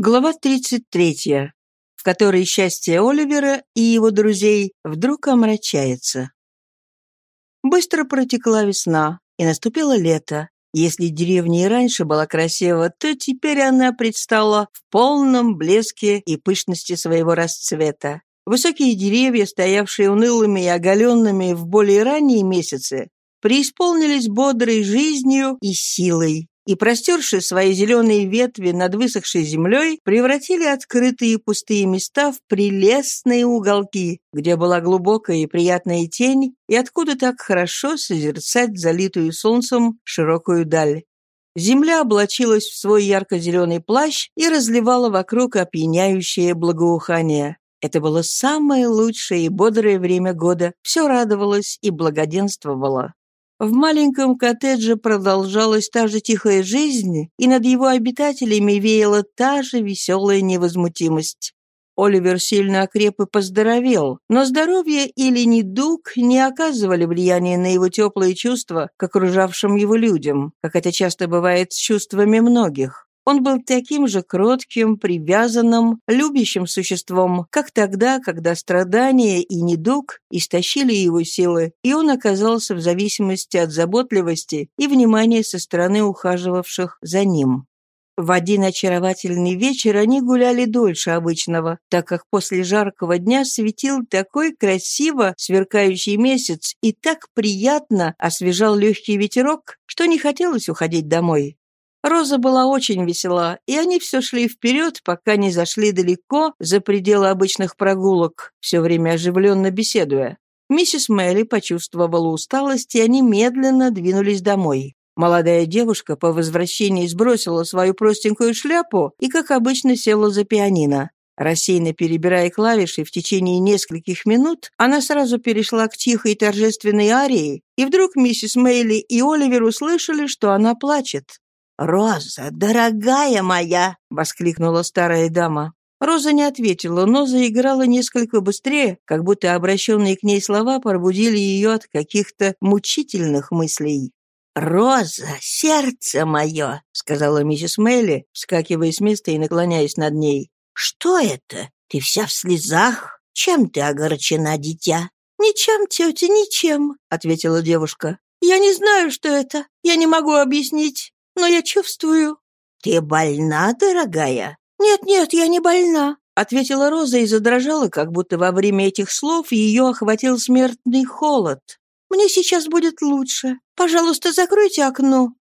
Глава 33, в которой счастье Оливера и его друзей вдруг омрачается. Быстро протекла весна, и наступило лето. Если деревня и раньше была красива, то теперь она предстала в полном блеске и пышности своего расцвета. Высокие деревья, стоявшие унылыми и оголенными в более ранние месяцы, преисполнились бодрой жизнью и силой и, простерши свои зеленые ветви над высохшей землей, превратили открытые пустые места в прелестные уголки, где была глубокая и приятная тень, и откуда так хорошо созерцать залитую солнцем широкую даль. Земля облачилась в свой ярко-зеленый плащ и разливала вокруг опьяняющее благоухание. Это было самое лучшее и бодрое время года, все радовалось и благоденствовало. В маленьком коттедже продолжалась та же тихая жизнь, и над его обитателями веяла та же веселая невозмутимость. Оливер сильно окреп и поздоровел, но здоровье или недуг не оказывали влияния на его теплые чувства к окружавшим его людям, как это часто бывает с чувствами многих. Он был таким же кротким, привязанным, любящим существом, как тогда, когда страдания и недуг истощили его силы, и он оказался в зависимости от заботливости и внимания со стороны ухаживавших за ним. В один очаровательный вечер они гуляли дольше обычного, так как после жаркого дня светил такой красиво сверкающий месяц и так приятно освежал легкий ветерок, что не хотелось уходить домой. Роза была очень весела, и они все шли вперед, пока не зашли далеко за пределы обычных прогулок, все время оживленно беседуя. Миссис Мелли почувствовала усталость, и они медленно двинулись домой. Молодая девушка по возвращении сбросила свою простенькую шляпу и, как обычно, села за пианино. Рассеянно перебирая клавиши в течение нескольких минут, она сразу перешла к тихой торжественной арии, и вдруг миссис Мейли и Оливер услышали, что она плачет. «Роза, дорогая моя!» — воскликнула старая дама. Роза не ответила, но заиграла несколько быстрее, как будто обращенные к ней слова пробудили ее от каких-то мучительных мыслей. «Роза, сердце мое!» — сказала миссис Мелли, вскакивая с места и наклоняясь над ней. «Что это? Ты вся в слезах? Чем ты огорчена, дитя?» «Ничем, тетя, ничем», — ответила девушка. «Я не знаю, что это. Я не могу объяснить но я чувствую...» «Ты больна, дорогая?» «Нет-нет, я не больна», — ответила Роза и задрожала, как будто во время этих слов ее охватил смертный холод. «Мне сейчас будет лучше. Пожалуйста, закройте окно».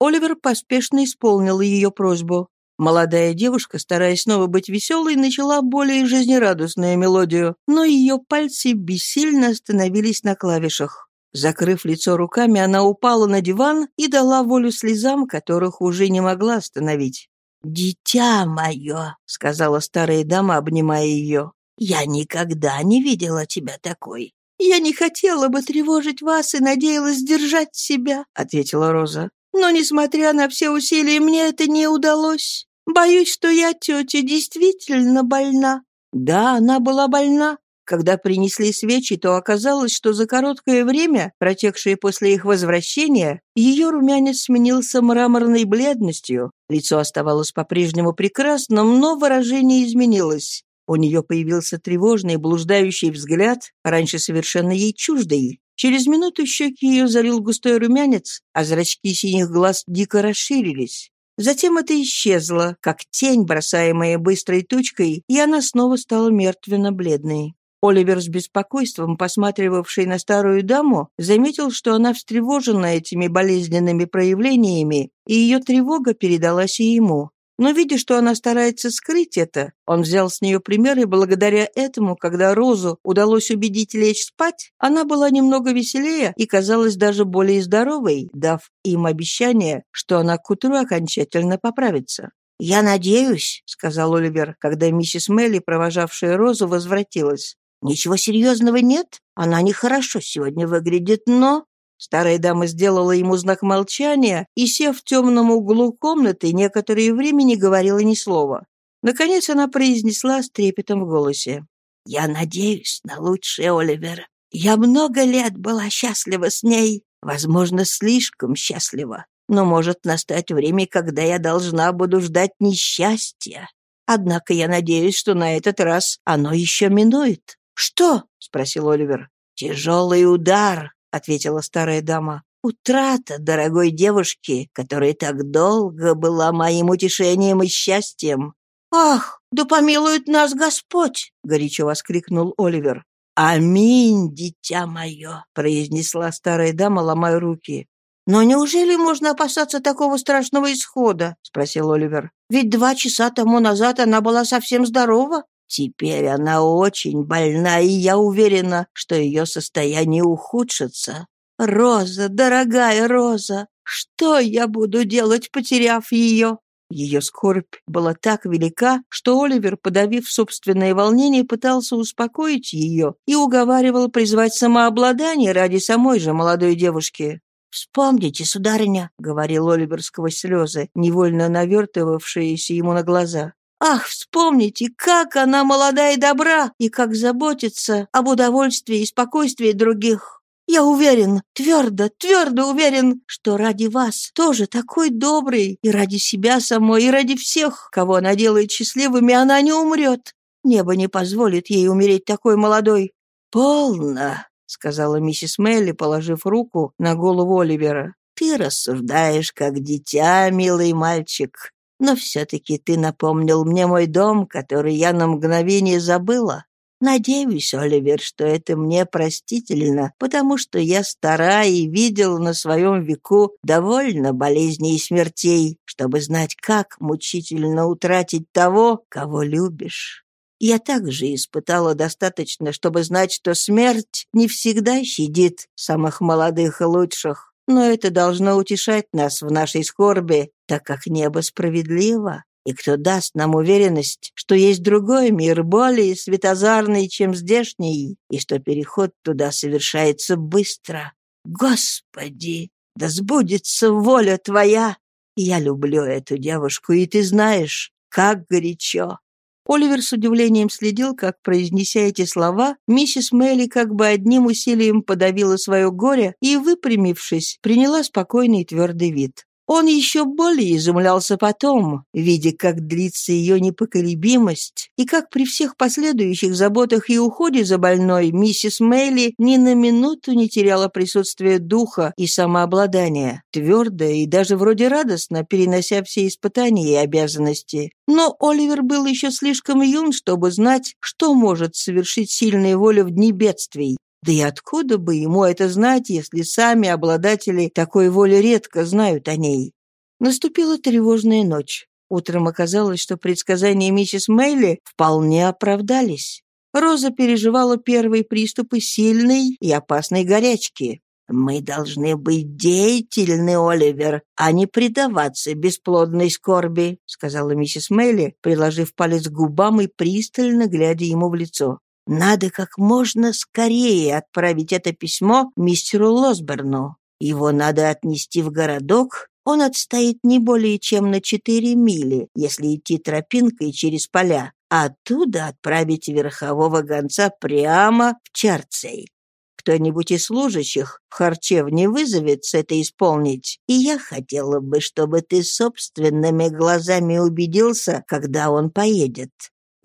Оливер поспешно исполнил ее просьбу. Молодая девушка, стараясь снова быть веселой, начала более жизнерадостную мелодию, но ее пальцы бессильно остановились на клавишах. Закрыв лицо руками, она упала на диван и дала волю слезам, которых уже не могла остановить. «Дитя мое», — сказала старая дама, обнимая ее, — «я никогда не видела тебя такой». «Я не хотела бы тревожить вас и надеялась сдержать себя», — ответила Роза. «Но, несмотря на все усилия, мне это не удалось. Боюсь, что я, тетя, действительно больна». Да, она была больна, когда принесли свечи, то оказалось, что за короткое время, протекшее после их возвращения, ее румянец сменился мраморной бледностью, лицо оставалось по-прежнему прекрасным, но выражение изменилось. У нее появился тревожный, блуждающий взгляд, раньше совершенно ей чуждый. Через минуту щеки ее залил густой румянец, а зрачки синих глаз дико расширились. Затем это исчезло, как тень, бросаемая быстрой тучкой, и она снова стала мертвенно-бледной. Оливер с беспокойством, посматривавший на старую даму, заметил, что она встревожена этими болезненными проявлениями, и ее тревога передалась и ему. Но, видя, что она старается скрыть это, он взял с нее пример, и благодаря этому, когда Розу удалось убедить лечь спать, она была немного веселее и казалась даже более здоровой, дав им обещание, что она к утру окончательно поправится. «Я надеюсь», — сказал Оливер, когда миссис Мелли, провожавшая Розу, возвратилась, Ничего серьезного нет. Она нехорошо сегодня выглядит, но...» Старая дама сделала ему знак молчания и, сев в темном углу комнаты, некоторое время не говорила ни слова. Наконец она произнесла с трепетом в голосе. «Я надеюсь на лучшее, Оливер. Я много лет была счастлива с ней, возможно, слишком счастлива. Но может настать время, когда я должна буду ждать несчастья. Однако я надеюсь, что на этот раз оно еще минует». «Что?» — спросил Оливер. «Тяжелый удар», — ответила старая дама. «Утрата дорогой девушки, которая так долго была моим утешением и счастьем». «Ах, да помилует нас Господь!» — горячо воскликнул Оливер. «Аминь, дитя мое!» — произнесла старая дама, ломая руки. «Но неужели можно опасаться такого страшного исхода?» — спросил Оливер. «Ведь два часа тому назад она была совсем здорова». «Теперь она очень больна, и я уверена, что ее состояние ухудшится. Роза, дорогая Роза, что я буду делать, потеряв ее?» Ее скорбь была так велика, что Оливер, подавив собственное волнение, пытался успокоить ее и уговаривал призвать самообладание ради самой же молодой девушки. «Вспомните, сударыня», — говорил Оливер сквозь слезы, невольно навертывавшиеся ему на глаза. «Ах, вспомните, как она молода и добра, и как заботится об удовольствии и спокойствии других. Я уверен, твердо, твердо уверен, что ради вас тоже такой добрый, и ради себя самой, и ради всех, кого она делает счастливыми, она не умрет. Небо не позволит ей умереть такой молодой. «Полно», — сказала миссис Мелли, положив руку на голову Оливера. «Ты рассуждаешь, как дитя, милый мальчик. Но все-таки ты напомнил мне мой дом, который я на мгновение забыла. Надеюсь, Оливер, что это мне простительно, потому что я стара и видел на своем веку довольно болезней и смертей, чтобы знать, как мучительно утратить того, кого любишь. Я также испытала достаточно, чтобы знать, что смерть не всегда щадит самых молодых и лучших. Но это должно утешать нас в нашей скорби, так как небо справедливо и кто даст нам уверенность, что есть другой мир, более светозарный, чем здешний, и что переход туда совершается быстро. Господи, да сбудется воля Твоя! Я люблю эту девушку, и ты знаешь, как горячо. Оливер с удивлением следил, как, произнеся эти слова, миссис Мелли как бы одним усилием подавила свое горе и, выпрямившись, приняла спокойный и твердый вид. Он еще более изумлялся потом, видя, как длится ее непоколебимость, и как при всех последующих заботах и уходе за больной миссис Мэйли ни на минуту не теряла присутствие духа и самообладания, твердо и даже вроде радостно перенося все испытания и обязанности. Но Оливер был еще слишком юн, чтобы знать, что может совершить сильная воля в дни бедствий. Да и откуда бы ему это знать, если сами обладатели такой воли редко знают о ней? Наступила тревожная ночь. Утром оказалось, что предсказания миссис Мейли вполне оправдались. Роза переживала первые приступы сильной и опасной горячки. «Мы должны быть деятельны, Оливер, а не предаваться бесплодной скорби», сказала миссис Мейли, приложив палец к губам и пристально глядя ему в лицо. Надо как можно скорее отправить это письмо мистеру Лосберну. Его надо отнести в городок. Он отстоит не более чем на четыре мили, если идти тропинкой через поля, а оттуда отправить верхового гонца прямо в Чарцей. Кто-нибудь из служащих в харчевне вызовется это исполнить, и я хотела бы, чтобы ты собственными глазами убедился, когда он поедет.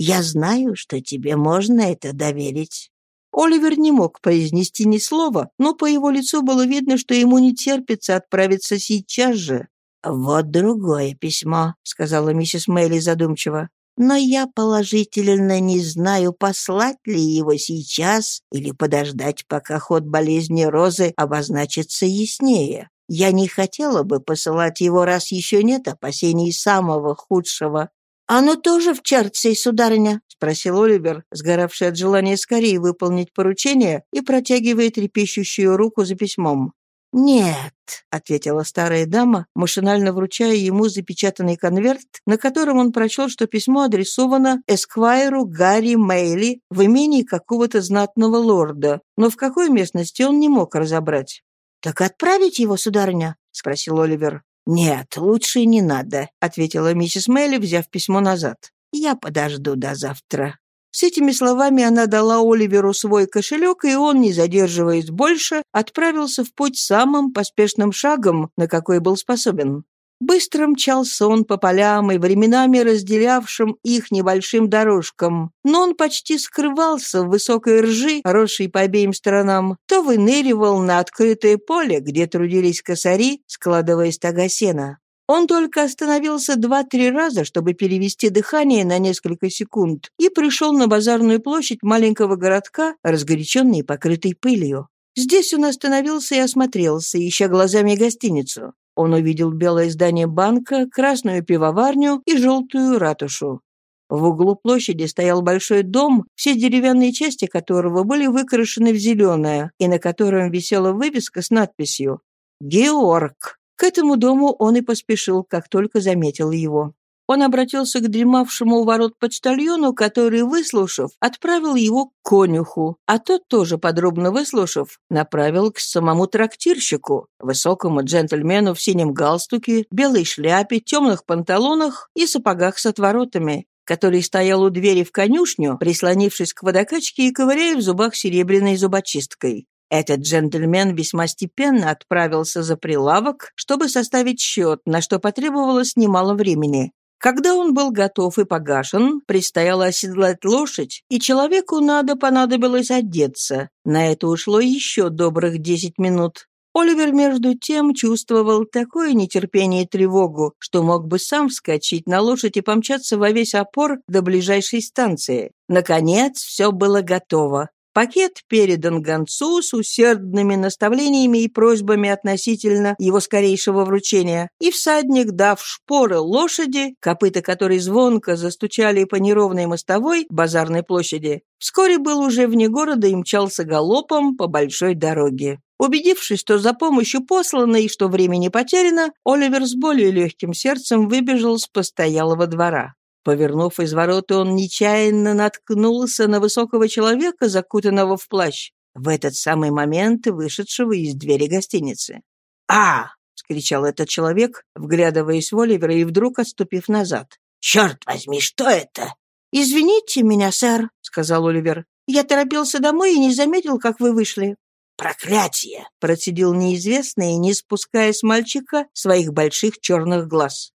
Я знаю, что тебе можно это доверить». Оливер не мог произнести ни слова, но по его лицу было видно, что ему не терпится отправиться сейчас же. «Вот другое письмо», — сказала миссис Мэйли задумчиво. «Но я положительно не знаю, послать ли его сейчас или подождать, пока ход болезни Розы обозначится яснее. Я не хотела бы посылать его, раз еще нет опасений самого худшего. «Оно тоже в Чартсе, сударыня?» — спросил Оливер, сгоравший от желания скорее выполнить поручение и протягивая трепещущую руку за письмом. «Нет», — ответила старая дама, машинально вручая ему запечатанный конверт, на котором он прочел, что письмо адресовано эсквайру Гарри Мейли в имении какого-то знатного лорда, но в какой местности он не мог разобрать. «Так отправить его, сударыня?» — спросил Оливер. «Нет, лучше не надо», — ответила миссис Мелли, взяв письмо назад. «Я подожду до завтра». С этими словами она дала Оливеру свой кошелек, и он, не задерживаясь больше, отправился в путь самым поспешным шагом, на какой был способен. Быстро мчался он по полям и временами разделявшим их небольшим дорожкам, но он почти скрывался в высокой ржи, росшей по обеим сторонам, то выныривал на открытое поле, где трудились косари, складывая стога сена. Он только остановился два-три раза, чтобы перевести дыхание на несколько секунд, и пришел на базарную площадь маленького городка, разгоряченный и покрытый пылью. Здесь он остановился и осмотрелся, ища глазами гостиницу. Он увидел белое здание банка, красную пивоварню и желтую ратушу. В углу площади стоял большой дом, все деревянные части которого были выкрашены в зеленое, и на котором висела вывеска с надписью «Георг». К этому дому он и поспешил, как только заметил его. Он обратился к дремавшему у ворот почтальону, который, выслушав, отправил его к конюху, а тот, тоже подробно выслушав, направил к самому трактирщику, высокому джентльмену в синем галстуке, белой шляпе, темных панталонах и сапогах с отворотами, который стоял у двери в конюшню, прислонившись к водокачке и ковыряя в зубах серебряной зубочисткой. Этот джентльмен весьма степенно отправился за прилавок, чтобы составить счет, на что потребовалось немало времени. Когда он был готов и погашен, предстояло оседлать лошадь, и человеку надо понадобилось одеться. На это ушло еще добрых десять минут. Оливер, между тем, чувствовал такое нетерпение и тревогу, что мог бы сам вскочить на лошадь и помчаться во весь опор до ближайшей станции. Наконец, все было готово. Пакет передан гонцу с усердными наставлениями и просьбами относительно его скорейшего вручения, и всадник, дав шпоры лошади, копыта которой звонко застучали по неровной мостовой базарной площади, вскоре был уже вне города и мчался галопом по большой дороге. Убедившись, что за помощью послано и что время не потеряно, Оливер с более легким сердцем выбежал с постоялого двора. Повернув из ворот, он нечаянно наткнулся на высокого человека, закутанного в плащ, в этот самый момент вышедшего из двери гостиницы. «А!» — скричал этот человек, вглядываясь в Оливера и вдруг отступив назад. «Черт возьми, что это?» «Извините меня, сэр», — сказал Оливер. «Я торопился домой и не заметил, как вы вышли». «Проклятие!» — процедил неизвестный, не спуская с мальчика своих больших черных глаз.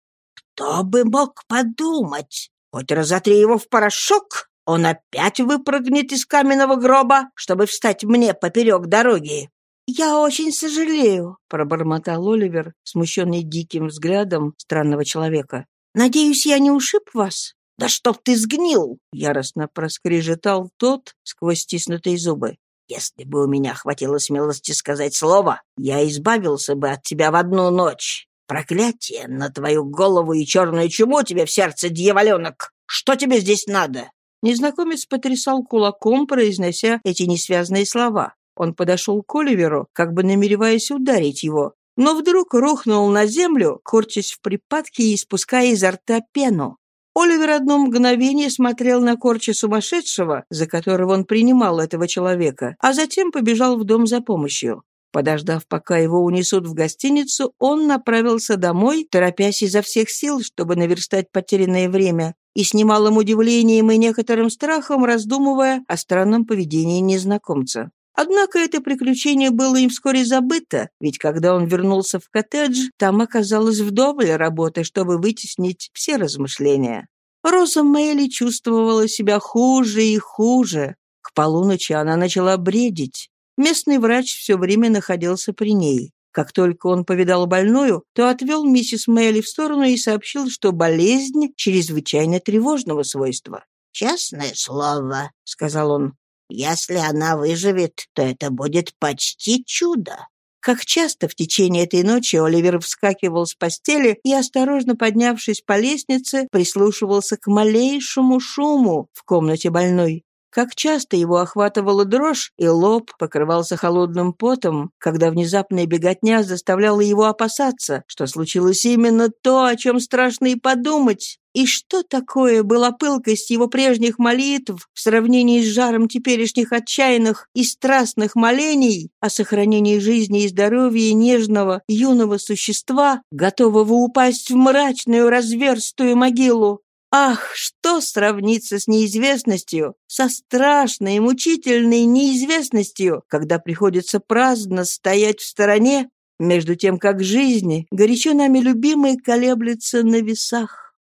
Кто бы мог подумать? Хоть разотри его в порошок, он опять выпрыгнет из каменного гроба, чтобы встать мне поперек дороги. «Я очень сожалею», — пробормотал Оливер, смущенный диким взглядом странного человека. «Надеюсь, я не ушиб вас?» «Да чтоб ты сгнил!» — яростно проскрежетал тот сквозь стиснутые зубы. «Если бы у меня хватило смелости сказать слово, я избавился бы от тебя в одну ночь. Проклятие на твою голову и черную чуму тебе в сердце, дьяволенок! Что тебе здесь надо?» Незнакомец потрясал кулаком, произнося эти несвязные слова. Он подошел к Оливеру, как бы намереваясь ударить его, но вдруг рухнул на землю, корчась в припадке и испуская изо рта пену. Оливер одно мгновение смотрел на корчи сумасшедшего, за которого он принимал этого человека, а затем побежал в дом за помощью. Подождав, пока его унесут в гостиницу, он направился домой, торопясь изо всех сил, чтобы наверстать потерянное время, и с немалым удивлением и некоторым страхом раздумывая о странном поведении незнакомца. Однако это приключение было им вскоре забыто, ведь когда он вернулся в коттедж, там оказалось вдоволь работы, чтобы вытеснить все размышления. Роза Мэйли чувствовала себя хуже и хуже. К полуночи она начала бредить. Местный врач все время находился при ней. Как только он повидал больную, то отвел миссис Мэйли в сторону и сообщил, что болезнь чрезвычайно тревожного свойства. «Честное слово», — сказал он, — «если она выживет, то это будет почти чудо». Как часто в течение этой ночи Оливер вскакивал с постели и, осторожно поднявшись по лестнице, прислушивался к малейшему шуму в комнате больной. Как часто его охватывала дрожь, и лоб покрывался холодным потом, когда внезапная беготня заставляла его опасаться, что случилось именно то, о чем страшно и подумать. И что такое была пылкость его прежних молитв в сравнении с жаром теперешних отчаянных и страстных молений о сохранении жизни и здоровья нежного юного существа, готового упасть в мрачную разверстую могилу? Ах, что сравнится с неизвестностью, со страшной, мучительной неизвестностью, когда приходится праздно стоять в стороне между тем как жизни, горячо нами любимые, колеблется на весах.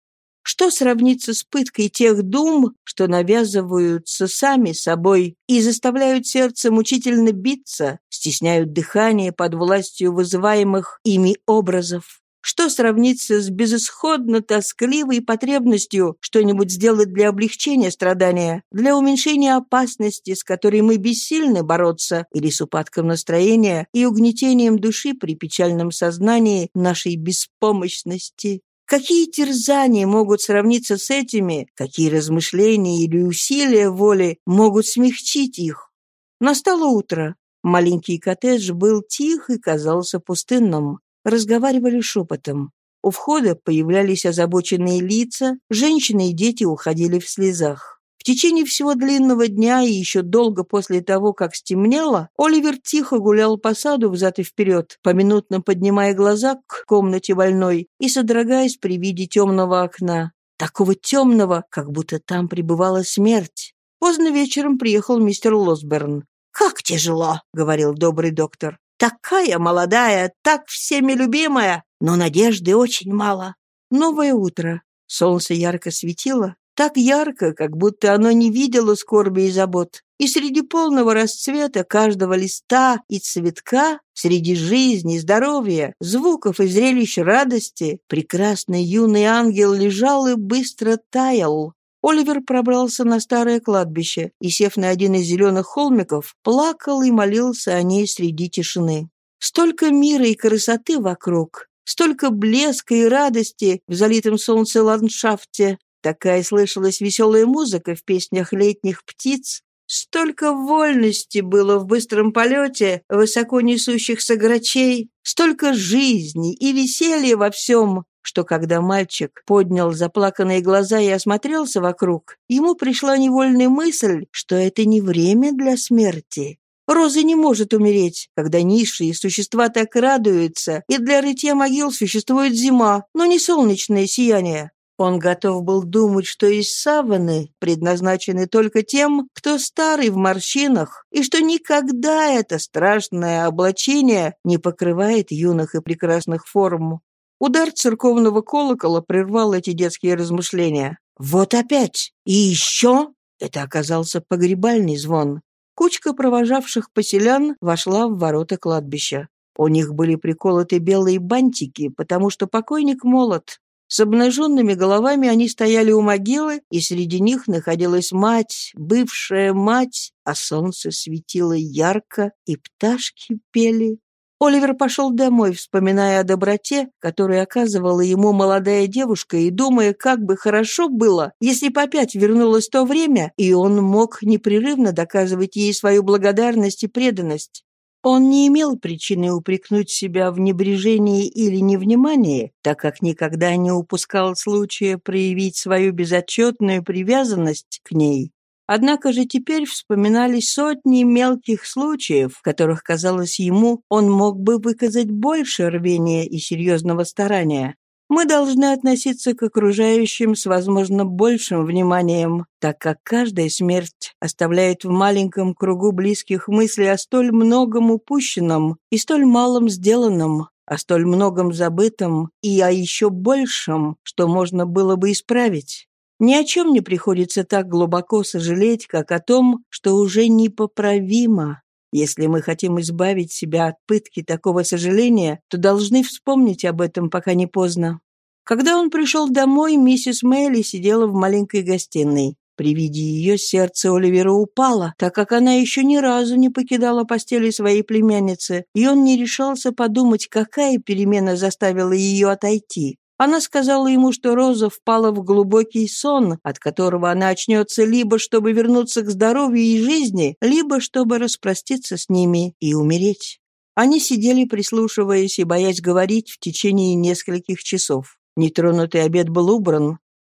Что сравнится с пыткой тех дум, что навязываются сами собой и заставляют сердце мучительно биться, стесняют дыхание под властью вызываемых ими образов? Что сравнится с безысходно тоскливой потребностью что-нибудь сделать для облегчения страдания, для уменьшения опасности, с которой мы бессильны бороться, или с упадком настроения и угнетением души при печальном сознании нашей беспомощности? Какие терзания могут сравниться с этими, какие размышления или усилия воли могут смягчить их? Настало утро. Маленький коттедж был тих и казался пустынным. Разговаривали шепотом. У входа появлялись озабоченные лица, женщины и дети уходили в слезах. В течение всего длинного дня и еще долго после того, как стемнело, Оливер тихо гулял по саду взад и вперед, поминутно поднимая глаза к комнате больной и содрогаясь при виде темного окна. Такого темного, как будто там пребывала смерть. Поздно вечером приехал мистер Лосберн. «Как тяжело!» — говорил добрый доктор. «Такая молодая, так всеми любимая, но надежды очень мало». Новое утро. Солнце ярко светило, так ярко, как будто оно не видело скорби и забот. И среди полного расцвета каждого листа и цветка, среди жизни, здоровья, звуков и зрелищ радости, прекрасный юный ангел лежал и быстро таял. Оливер пробрался на старое кладбище и, сев на один из зеленых холмиков, плакал и молился о ней среди тишины. Столько мира и красоты вокруг, столько блеска и радости в залитом солнце ландшафте, Такая слышалась веселая музыка в песнях летних птиц, Столько вольности было в быстром полете высоко несущихся грачей, столько жизни и веселья во всем, что когда мальчик поднял заплаканные глаза и осмотрелся вокруг, ему пришла невольная мысль, что это не время для смерти. Роза не может умереть, когда низшие существа так радуются, и для рытья могил существует зима, но не солнечное сияние. Он готов был думать, что из саваны предназначены только тем, кто старый в морщинах, и что никогда это страшное облачение не покрывает юных и прекрасных форм. Удар церковного колокола прервал эти детские размышления. «Вот опять! И еще!» Это оказался погребальный звон. Кучка провожавших поселян вошла в ворота кладбища. У них были приколоты белые бантики, потому что покойник молод, с обнаженными головами они стояли у могилы, и среди них находилась мать, бывшая мать, а солнце светило ярко, и пташки пели. Оливер пошел домой, вспоминая о доброте, которую оказывала ему молодая девушка, и думая, как бы хорошо было, если бы опять вернулось то время, и он мог непрерывно доказывать ей свою благодарность и преданность. Он не имел причины упрекнуть себя в небрежении или невнимании, так как никогда не упускал случая проявить свою безотчетную привязанность к ней. Однако же теперь вспоминались сотни мелких случаев, в которых, казалось ему, он мог бы выказать больше рвения и серьезного старания. Мы должны относиться к окружающим с, возможно, большим вниманием, так как каждая смерть оставляет в маленьком кругу близких мысли о столь многом упущенном и столь малом сделанном, о столь многом забытом и о еще большем, что можно было бы исправить. Ни о чем не приходится так глубоко сожалеть, как о том, что уже непоправимо. Если мы хотим избавить себя от пытки такого сожаления, то должны вспомнить об этом, пока не поздно. Когда он пришел домой, миссис Мэйли сидела в маленькой гостиной. При виде ее сердце Оливера упало, так как она еще ни разу не покидала постели своей племянницы, и он не решался подумать, какая перемена заставила ее отойти. Она сказала ему, что Роза впала в глубокий сон, от которого она очнется либо чтобы вернуться к здоровью и жизни, либо чтобы распроститься с ними и умереть. Они сидели, прислушиваясь и боясь говорить в течение нескольких часов. Нетронутый обед был убран,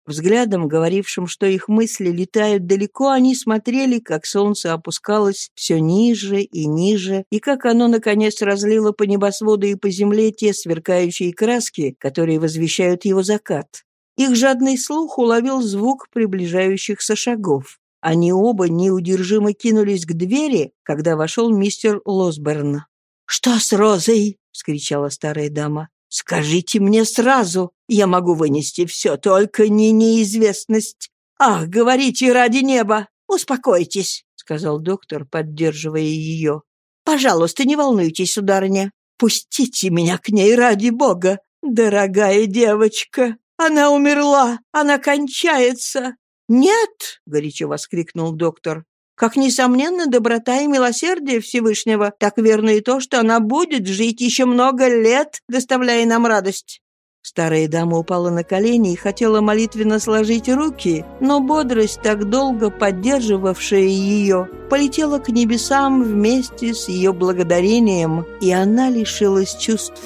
Взглядом, говорившим, что их мысли летают далеко, они смотрели, как солнце опускалось все ниже и ниже, и как оно, наконец, разлило по небосводу и по земле те сверкающие краски, которые возвещают его закат. Их жадный слух уловил звук приближающихся шагов. Они оба неудержимо кинулись к двери, когда вошел мистер Лосберн. «Что с Розой?» — вскричала старая дама. «Скажите мне сразу, я могу вынести все, только не неизвестность. Ах, говорите ради неба! Успокойтесь!» — сказал доктор, поддерживая ее. «Пожалуйста, не волнуйтесь, сударыня. Пустите меня к ней ради бога. Дорогая девочка, она умерла, она кончается. «Нет!» — горячо воскликнул доктор. «Как, несомненно, доброта и милосердие Всевышнего, так верно и то, что она будет жить еще много лет, доставляя нам радость. Старая дама упала на колени и хотела молитвенно сложить руки, но бодрость, так долго поддерживавшая ее, полетела к небесам вместе с ее благодарением, и она лишилась чувств.